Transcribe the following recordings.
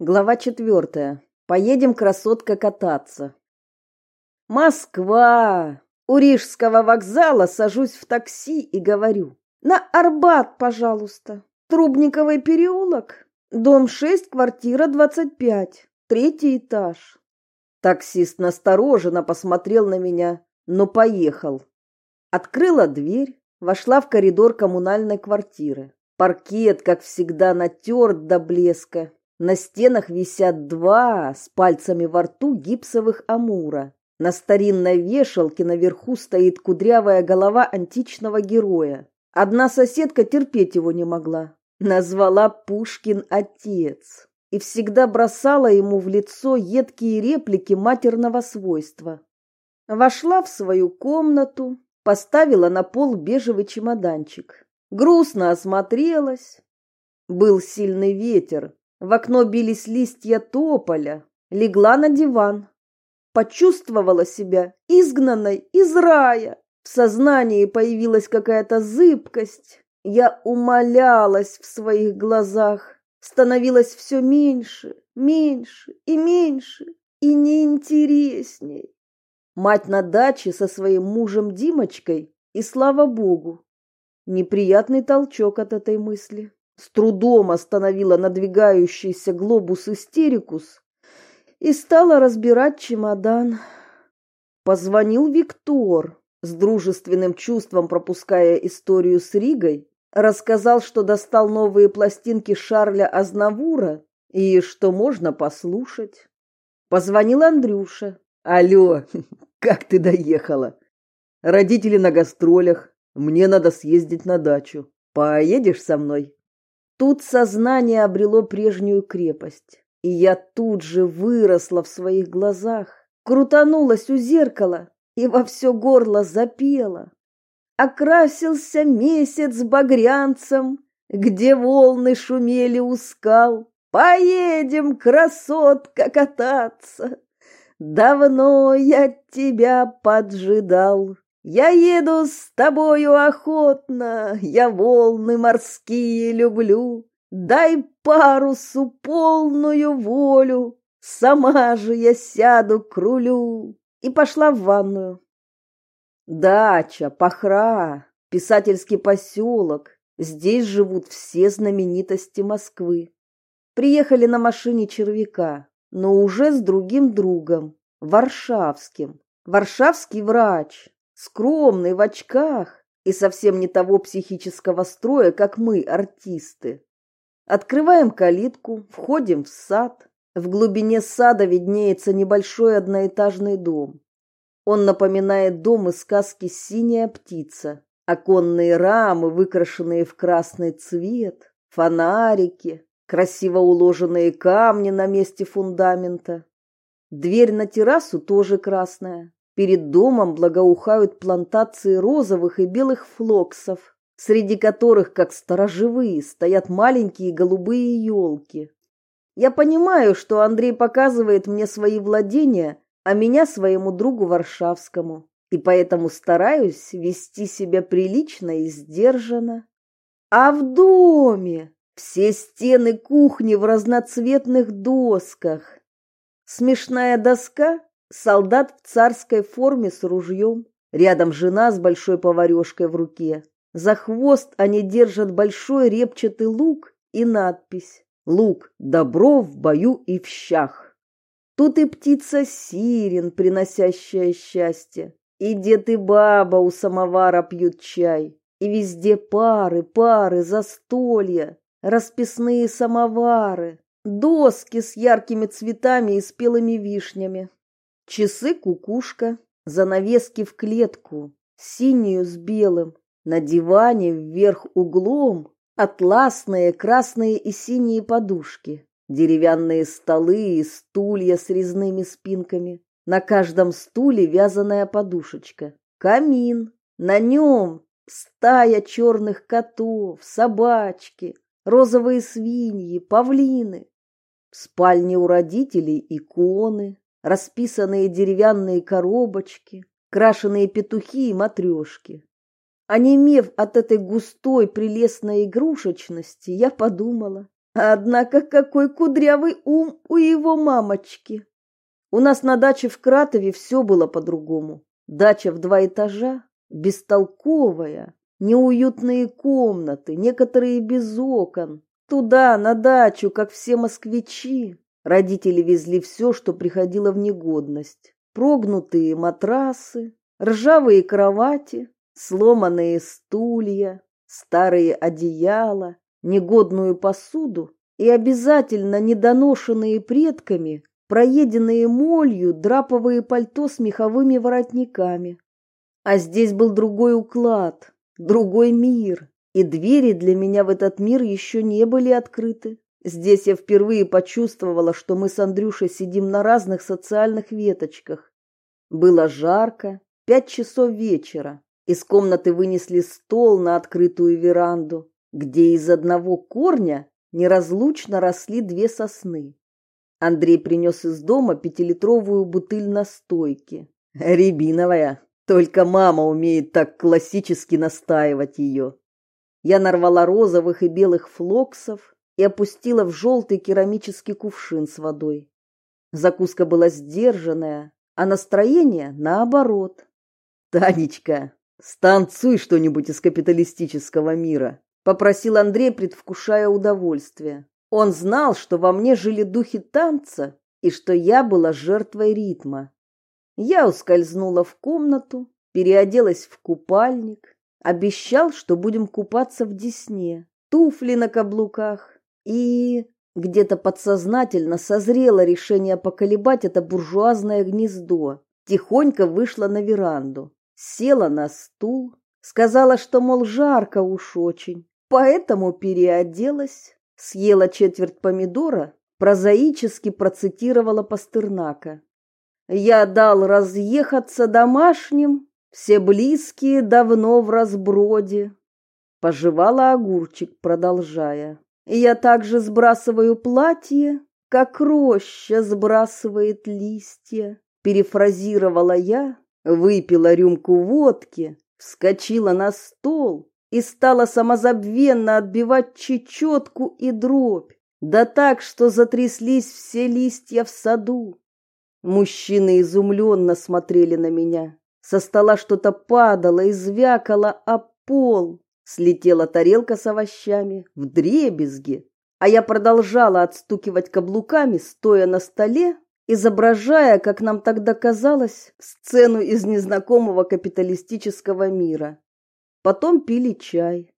Глава четвертая. Поедем, красотка, кататься. Москва! У Рижского вокзала сажусь в такси и говорю. На Арбат, пожалуйста. Трубниковый переулок. Дом 6, квартира 25. Третий этаж. Таксист настороженно посмотрел на меня, но поехал. Открыла дверь, вошла в коридор коммунальной квартиры. Паркет, как всегда, натерт до блеска, на стенах висят два с пальцами во рту гипсовых амура. На старинной вешалке наверху стоит кудрявая голова античного героя. Одна соседка терпеть его не могла. Назвала Пушкин отец и всегда бросала ему в лицо едкие реплики матерного свойства. Вошла в свою комнату, поставила на пол бежевый чемоданчик. Грустно осмотрелась. Был сильный ветер, в окно бились листья тополя, легла на диван. Почувствовала себя изгнанной из рая. В сознании появилась какая-то зыбкость. Я умолялась в своих глазах, становилась все меньше, меньше и меньше, и неинтересней. Мать на даче со своим мужем Димочкой, и слава богу. Неприятный толчок от этой мысли с трудом остановила надвигающийся глобус истерикус и стала разбирать чемодан. Позвонил Виктор, с дружественным чувством пропуская историю с Ригой, рассказал, что достал новые пластинки Шарля Азнавура и что можно послушать. Позвонил Андрюша. «Алло, как ты доехала? Родители на гастролях, мне надо съездить на дачу. Поедешь со мной?» Тут сознание обрело прежнюю крепость, и я тут же выросла в своих глазах, крутанулась у зеркала и во все горло запела. Окрасился месяц багрянцем, где волны шумели у скал. Поедем, красотка, кататься. Давно я тебя поджидал. Я еду с тобою охотно, я волны морские люблю. Дай парусу полную волю, сама же я сяду к рулю. И пошла в ванную. Дача, Пахра, писательский поселок. Здесь живут все знаменитости Москвы. Приехали на машине червяка, но уже с другим другом, варшавским. Варшавский врач, скромный, в очках и совсем не того психического строя, как мы, артисты. Открываем калитку, входим в сад. В глубине сада виднеется небольшой одноэтажный дом. Он напоминает дом из сказки «Синяя птица». Оконные рамы, выкрашенные в красный цвет, фонарики, красиво уложенные камни на месте фундамента. Дверь на террасу тоже красная. Перед домом благоухают плантации розовых и белых флоксов, среди которых, как сторожевые, стоят маленькие голубые елки. Я понимаю, что Андрей показывает мне свои владения, а меня своему другу Варшавскому, и поэтому стараюсь вести себя прилично и сдержанно. А в доме все стены кухни в разноцветных досках. Смешная доска Солдат в царской форме с ружьем. Рядом жена с большой поварешкой в руке. За хвост они держат большой репчатый лук и надпись «Лук добро в бою и в щах». Тут и птица сирен, приносящая счастье, и дед и баба у самовара пьют чай, и везде пары, пары, застолья, расписные самовары, доски с яркими цветами и спелыми вишнями. Часы кукушка, занавески в клетку, синюю с белым, на диване вверх углом атласные красные и синие подушки, деревянные столы и стулья с резными спинками, на каждом стуле вязаная подушечка, камин, на нем стая черных котов, собачки, розовые свиньи, павлины. В спальне у родителей иконы, расписанные деревянные коробочки, крашеные петухи и матрешки. Онемев от этой густой прелестной игрушечности, я подумала, Однако какой кудрявый ум у его мамочки. У нас на даче в Кратове все было по-другому. Дача в два этажа, бестолковая, неуютные комнаты, некоторые без окон. Туда, на дачу, как все москвичи. Родители везли все, что приходило в негодность. Прогнутые матрасы, ржавые кровати, сломанные стулья, старые одеяла, негодную посуду и обязательно недоношенные предками проеденные молью драповые пальто с меховыми воротниками. А здесь был другой уклад, другой мир, и двери для меня в этот мир еще не были открыты. Здесь я впервые почувствовала, что мы с Андрюшей сидим на разных социальных веточках. Было жарко, пять часов вечера. Из комнаты вынесли стол на открытую веранду, где из одного корня неразлучно росли две сосны. Андрей принес из дома пятилитровую бутыль настойки. Рябиновая, только мама умеет так классически настаивать ее. Я нарвала розовых и белых флоксов и опустила в желтый керамический кувшин с водой. Закуска была сдержанная, а настроение наоборот. Танечка, станцуй что-нибудь из капиталистического мира, попросил Андрей, предвкушая удовольствие. Он знал, что во мне жили духи танца и что я была жертвой ритма. Я ускользнула в комнату, переоделась в купальник, обещал, что будем купаться в Десне, туфли на каблуках и где-то подсознательно созрело решение поколебать это буржуазное гнездо. Тихонько вышла на веранду, села на стул, сказала, что, мол, жарко уж очень, поэтому переоделась, съела четверть помидора, прозаически процитировала Пастернака. «Я дал разъехаться домашним, все близкие давно в разброде». Пожевала огурчик, продолжая. «Я также сбрасываю платье, как роща сбрасывает листья», перефразировала я, выпила рюмку водки, вскочила на стол и стала самозабвенно отбивать чечетку и дробь, да так, что затряслись все листья в саду. Мужчины изумленно смотрели на меня. Со стола что-то падало и звякало о пол. Слетела тарелка с овощами в дребезги, а я продолжала отстукивать каблуками, стоя на столе, изображая, как нам тогда казалось, сцену из незнакомого капиталистического мира. Потом пили чай.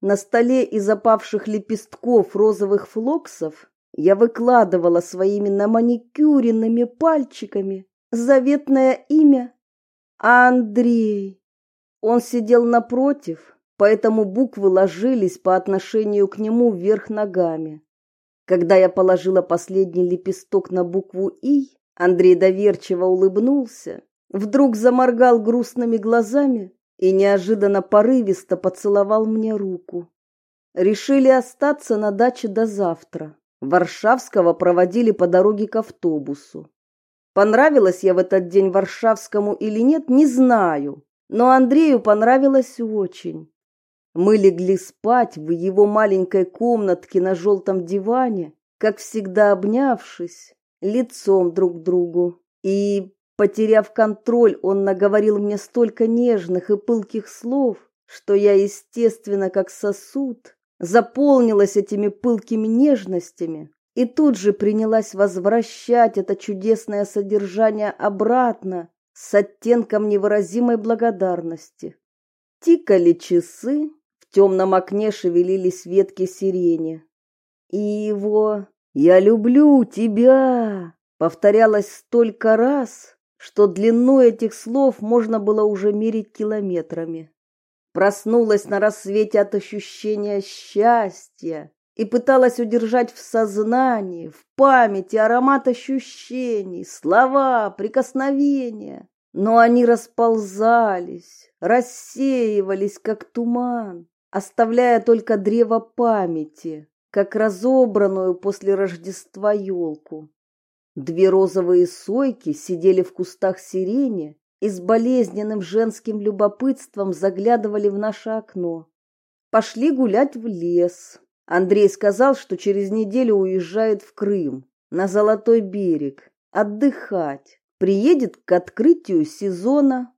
На столе из опавших лепестков розовых флоксов я выкладывала своими наманикюренными пальчиками заветное имя Андрей. Он сидел напротив, поэтому буквы ложились по отношению к нему вверх ногами. Когда я положила последний лепесток на букву «И», Андрей доверчиво улыбнулся, вдруг заморгал грустными глазами и неожиданно порывисто поцеловал мне руку. Решили остаться на даче до завтра. Варшавского проводили по дороге к автобусу. Понравилась я в этот день Варшавскому или нет, не знаю, но Андрею понравилось очень. Мы легли спать в его маленькой комнатке на желтом диване, как всегда обнявшись, лицом друг к другу, и Потеряв контроль, он наговорил мне столько нежных и пылких слов, что я, естественно, как сосуд, заполнилась этими пылкими нежностями и тут же принялась возвращать это чудесное содержание обратно с оттенком невыразимой благодарности. Тикали часы, темном окне шевелились ветки сирени. И его «Я люблю тебя» повторялось столько раз, что длину этих слов можно было уже мерить километрами. Проснулась на рассвете от ощущения счастья и пыталась удержать в сознании, в памяти аромат ощущений, слова, прикосновения. Но они расползались, рассеивались, как туман, оставляя только древо памяти, как разобранную после Рождества елку. Две розовые сойки сидели в кустах сирени и с болезненным женским любопытством заглядывали в наше окно. Пошли гулять в лес. Андрей сказал, что через неделю уезжает в Крым, на Золотой берег, отдыхать. Приедет к открытию сезона.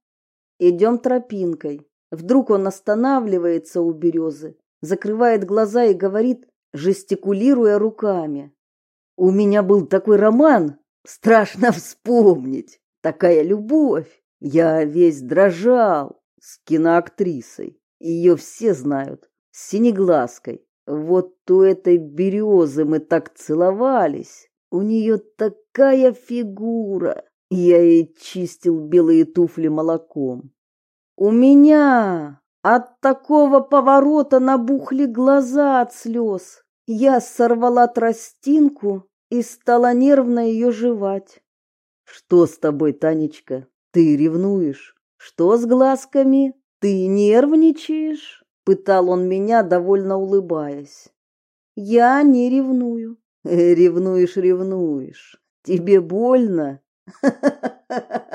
Идем тропинкой. Вдруг он останавливается у березы, закрывает глаза и говорит, жестикулируя руками. У меня был такой роман, страшно вспомнить. Такая любовь. Я весь дрожал с киноактрисой. Ее все знают, с синеглазкой. Вот у этой березы мы так целовались. У нее такая фигура. Я ей чистил белые туфли молоком. У меня от такого поворота набухли глаза от слез. Я сорвала тростинку и стала нервно ее жевать. Что с тобой, Танечка? Ты ревнуешь? Что с глазками? Ты нервничаешь? Пытал он меня, довольно улыбаясь. Я не ревную. Ревнуешь, ревнуешь. Тебе больно?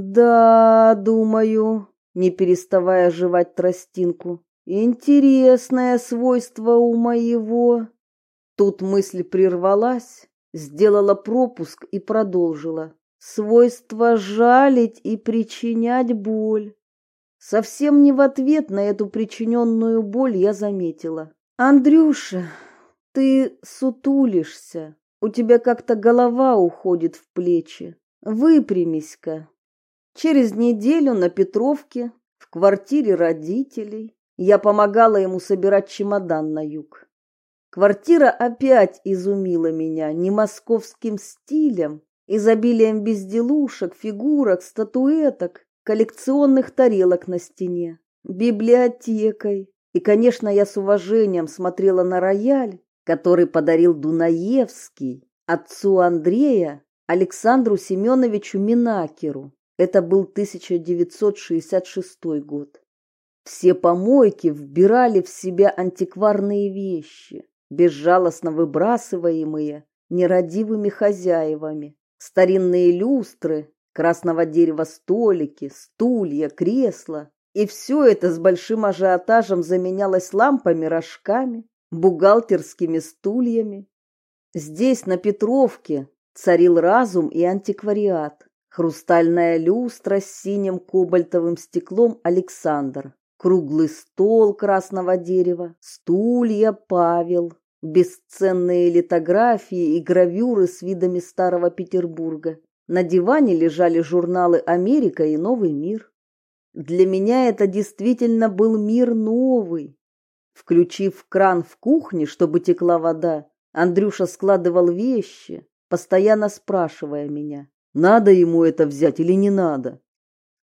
Да, думаю, не переставая жевать тростинку. Интересное свойство у моего. Тут мысль прервалась, сделала пропуск и продолжила. Свойство жалить и причинять боль. Совсем не в ответ на эту причиненную боль я заметила. «Андрюша, ты сутулишься, у тебя как-то голова уходит в плечи. Выпрямись-ка». Через неделю на Петровке, в квартире родителей, я помогала ему собирать чемодан на юг. Квартира опять изумила меня не московским стилем, изобилием безделушек, фигурок, статуэток, коллекционных тарелок на стене, библиотекой. И, конечно, я с уважением смотрела на рояль, который подарил Дунаевский отцу Андрея Александру Семеновичу Минакеру. Это был 1966 год. Все помойки вбирали в себя антикварные вещи, безжалостно выбрасываемые нерадивыми хозяевами. Старинные люстры, красного дерева столики, стулья, кресла. И все это с большим ажиотажем заменялось лампами, рожками, бухгалтерскими стульями. Здесь, на Петровке, царил разум и антиквариат. Хрустальная люстра с синим кобальтовым стеклом Александр. Круглый стол красного дерева, стулья Павел, бесценные литографии и гравюры с видами старого Петербурга. На диване лежали журналы «Америка» и «Новый мир». Для меня это действительно был мир новый. Включив кран в кухне, чтобы текла вода, Андрюша складывал вещи, постоянно спрашивая меня, надо ему это взять или не надо.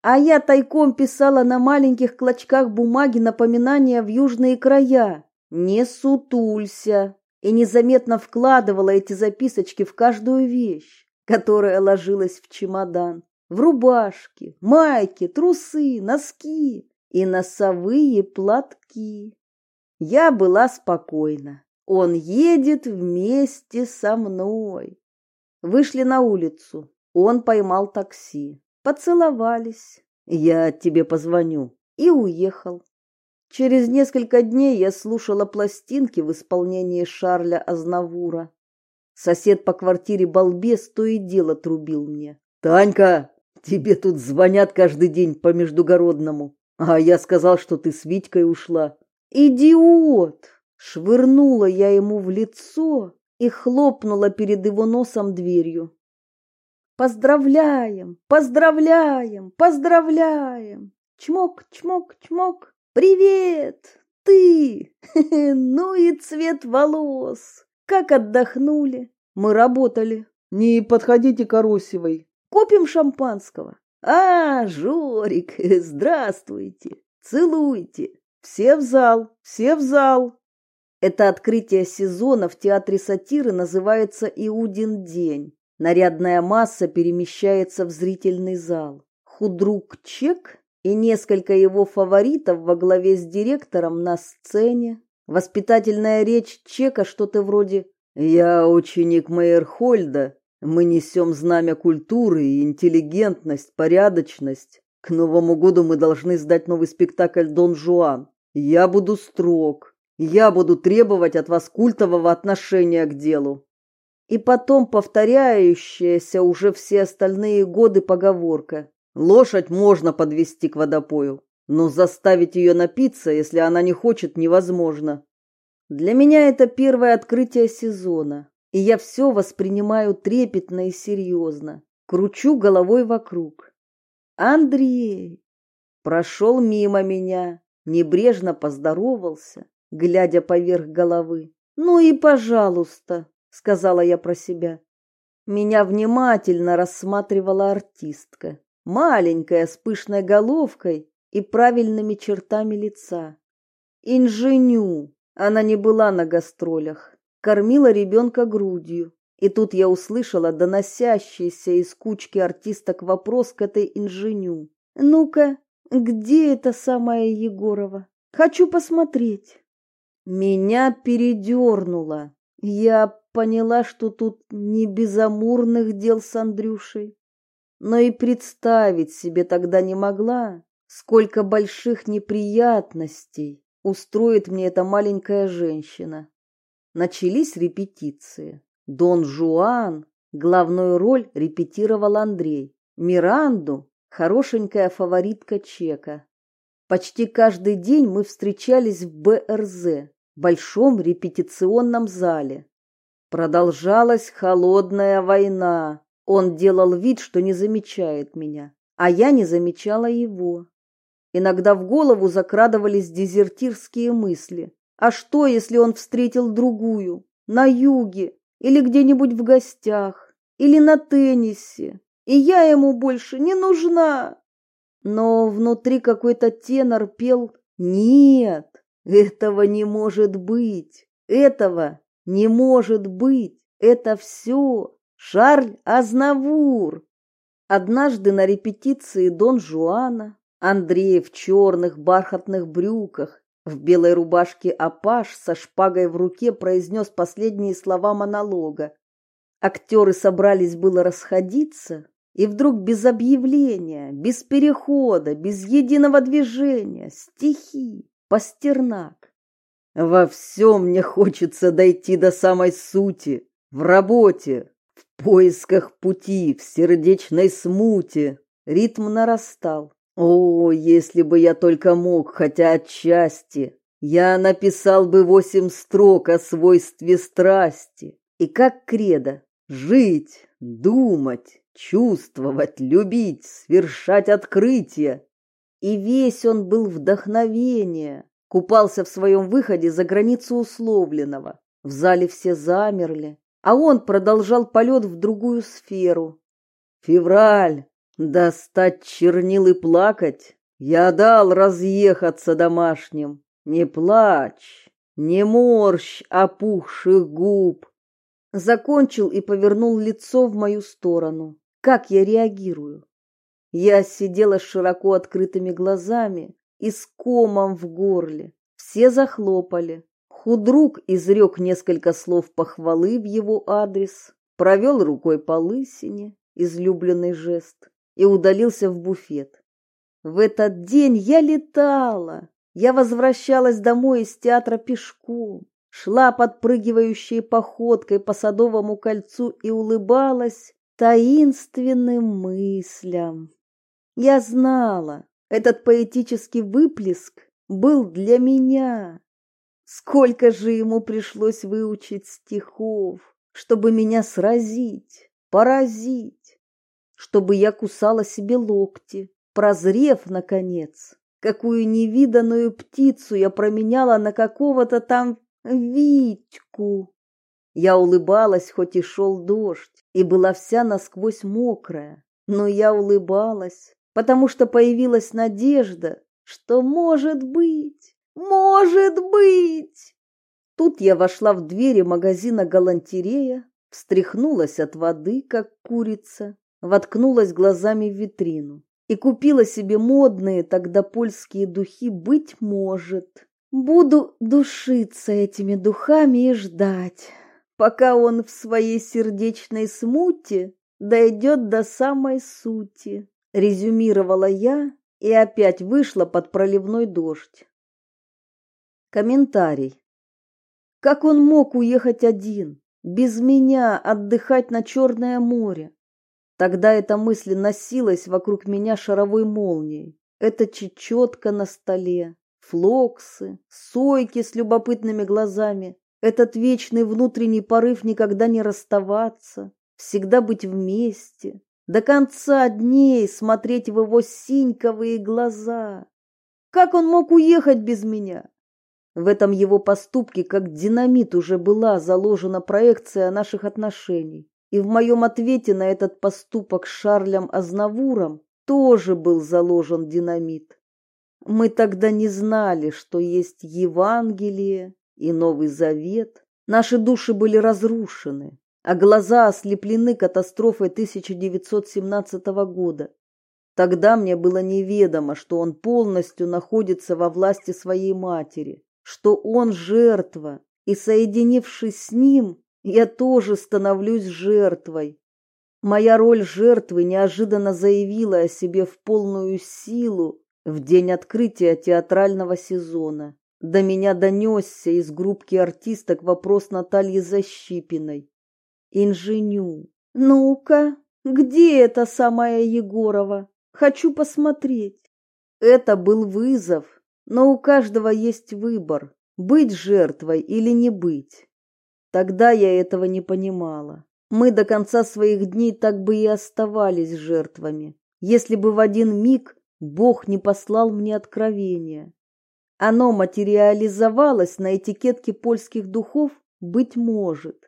А я тайком писала на маленьких клочках бумаги напоминания в южные края. Не сутулься. И незаметно вкладывала эти записочки в каждую вещь которая ложилась в чемодан, в рубашки, майки, трусы, носки и носовые платки. Я была спокойна. Он едет вместе со мной. Вышли на улицу. Он поймал такси. Поцеловались. Я тебе позвоню. И уехал. Через несколько дней я слушала пластинки в исполнении Шарля Азнавура. Сосед по квартире балбес то и дело трубил мне. «Танька, тебе тут звонят каждый день по междугородному, а я сказал, что ты с Витькой ушла». «Идиот!» Швырнула я ему в лицо и хлопнула перед его носом дверью. «Поздравляем! Поздравляем! Поздравляем! Чмок, чмок, чмок! Привет! Ты! Ну и цвет волос! Как отдохнули? Мы работали. Не подходите к Арусевой. Купим шампанского. А, Жорик, здравствуйте. Целуйте. Все в зал, все в зал. Это открытие сезона в театре сатиры называется Иудин день. Нарядная масса перемещается в зрительный зал. Худрук Чек и несколько его фаворитов во главе с директором на сцене. Воспитательная речь Чека что-то вроде «Я ученик Мейерхольда. Мы несем знамя культуры и интеллигентность, порядочность. К Новому году мы должны сдать новый спектакль «Дон Жуан». Я буду строг. Я буду требовать от вас культового отношения к делу. И потом повторяющаяся уже все остальные годы поговорка. Лошадь можно подвести к водопою, но заставить ее напиться, если она не хочет, невозможно. Для меня это первое открытие сезона, и я все воспринимаю трепетно и серьезно. Кручу головой вокруг. Андрей прошел мимо меня, небрежно поздоровался, глядя поверх головы. Ну и пожалуйста, сказала я про себя. Меня внимательно рассматривала артистка, маленькая с пышной головкой и правильными чертами лица. Инженю. Она не была на гастролях, кормила ребенка грудью. И тут я услышала доносящийся из кучки артисток вопрос к этой инженю. «Ну-ка, где эта самая Егорова? Хочу посмотреть». Меня передернуло. Я поняла, что тут не без амурных дел с Андрюшей. Но и представить себе тогда не могла, сколько больших неприятностей устроит мне эта маленькая женщина. Начались репетиции. Дон Жуан главную роль репетировал Андрей. Миранду хорошенькая фаворитка Чека. Почти каждый день мы встречались в БРЗ, большом репетиционном зале. Продолжалась холодная война. Он делал вид, что не замечает меня, а я не замечала его. Иногда в голову закрадывались дезертирские мысли. А что, если он встретил другую, на юге, или где-нибудь в гостях, или на теннисе, и я ему больше не нужна? Но внутри какой-то тенор пел «Нет, этого не может быть, этого не может быть, это все Шарль Азнавур». Однажды на репетиции Дон Жуана Андрей в черных бархатных брюках, в белой рубашке апаш со шпагой в руке произнес последние слова монолога. Актеры собрались было расходиться, и вдруг без объявления, без перехода, без единого движения, стихи, Пастернак. Во всем мне хочется дойти до самой сути, в работе, в поисках пути, в сердечной смуте. Ритм нарастал. О, если бы я только мог, хотя отчасти, я написал бы восемь строк о свойстве страсти. И как кредо жить, думать, чувствовать, любить, совершать открытия. И весь он был вдохновение, купался в своем выходе за границу условленного. В зале все замерли, а он продолжал полет в другую сферу. Февраль, Достать чернил и плакать? Я дал разъехаться домашним. Не плачь, не морщ опухших губ. Закончил и повернул лицо в мою сторону. Как я реагирую? Я сидела с широко открытыми глазами и с комом в горле. Все захлопали. Худрук изрек несколько слов похвалы в его адрес, провел рукой по лысине, излюбленный жест и удалился в буфет. В этот день я летала. Я возвращалась домой из театра пешком, шла подпрыгивающей походкой по Садовому кольцу и улыбалась таинственным мыслям. Я знала, этот поэтический выплеск был для меня. Сколько же ему пришлось выучить стихов, чтобы меня сразить, поразить чтобы я кусала себе локти, прозрев, наконец, какую невиданную птицу я променяла на какого-то там Витьку. Я улыбалась, хоть и шел дождь, и была вся насквозь мокрая, но я улыбалась, потому что появилась надежда, что может быть, может быть. Тут я вошла в двери магазина галантерея, встряхнулась от воды, как курица, воткнулась глазами в витрину и купила себе модные тогда польские духи «Быть может». Буду душиться этими духами и ждать, пока он в своей сердечной смуте дойдет до самой сути, резюмировала я и опять вышла под проливной дождь. Комментарий. Как он мог уехать один, без меня, отдыхать на Черное море? Тогда эта мысль носилась вокруг меня шаровой молнией. Это чечетка на столе, флоксы, сойки с любопытными глазами, этот вечный внутренний порыв никогда не расставаться, всегда быть вместе, до конца дней смотреть в его синьковые глаза. Как он мог уехать без меня? В этом его поступке, как динамит, уже была заложена проекция наших отношений. И в моем ответе на этот поступок Шарлем Азнавуром тоже был заложен динамит. Мы тогда не знали, что есть Евангелие и Новый Завет. Наши души были разрушены, а глаза ослеплены катастрофой 1917 года. Тогда мне было неведомо, что он полностью находится во власти своей матери, что он жертва, и, соединившись с ним, я тоже становлюсь жертвой. Моя роль жертвы неожиданно заявила о себе в полную силу в день открытия театрального сезона до меня донесся из группки артисток вопрос Натальи Защипиной. «Инженю, ну-ка, где эта самая Егорова? Хочу посмотреть». Это был вызов, но у каждого есть выбор, быть жертвой или не быть. Тогда я этого не понимала. Мы до конца своих дней так бы и оставались жертвами, если бы в один миг Бог не послал мне откровения. Оно материализовалось на этикетке польских духов «быть может».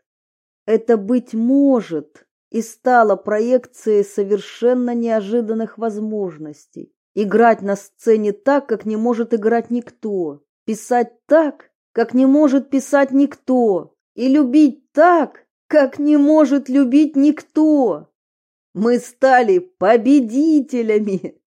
Это «быть может» и стало проекцией совершенно неожиданных возможностей. Играть на сцене так, как не может играть никто. Писать так, как не может писать никто. И любить так, как не может любить никто. Мы стали победителями.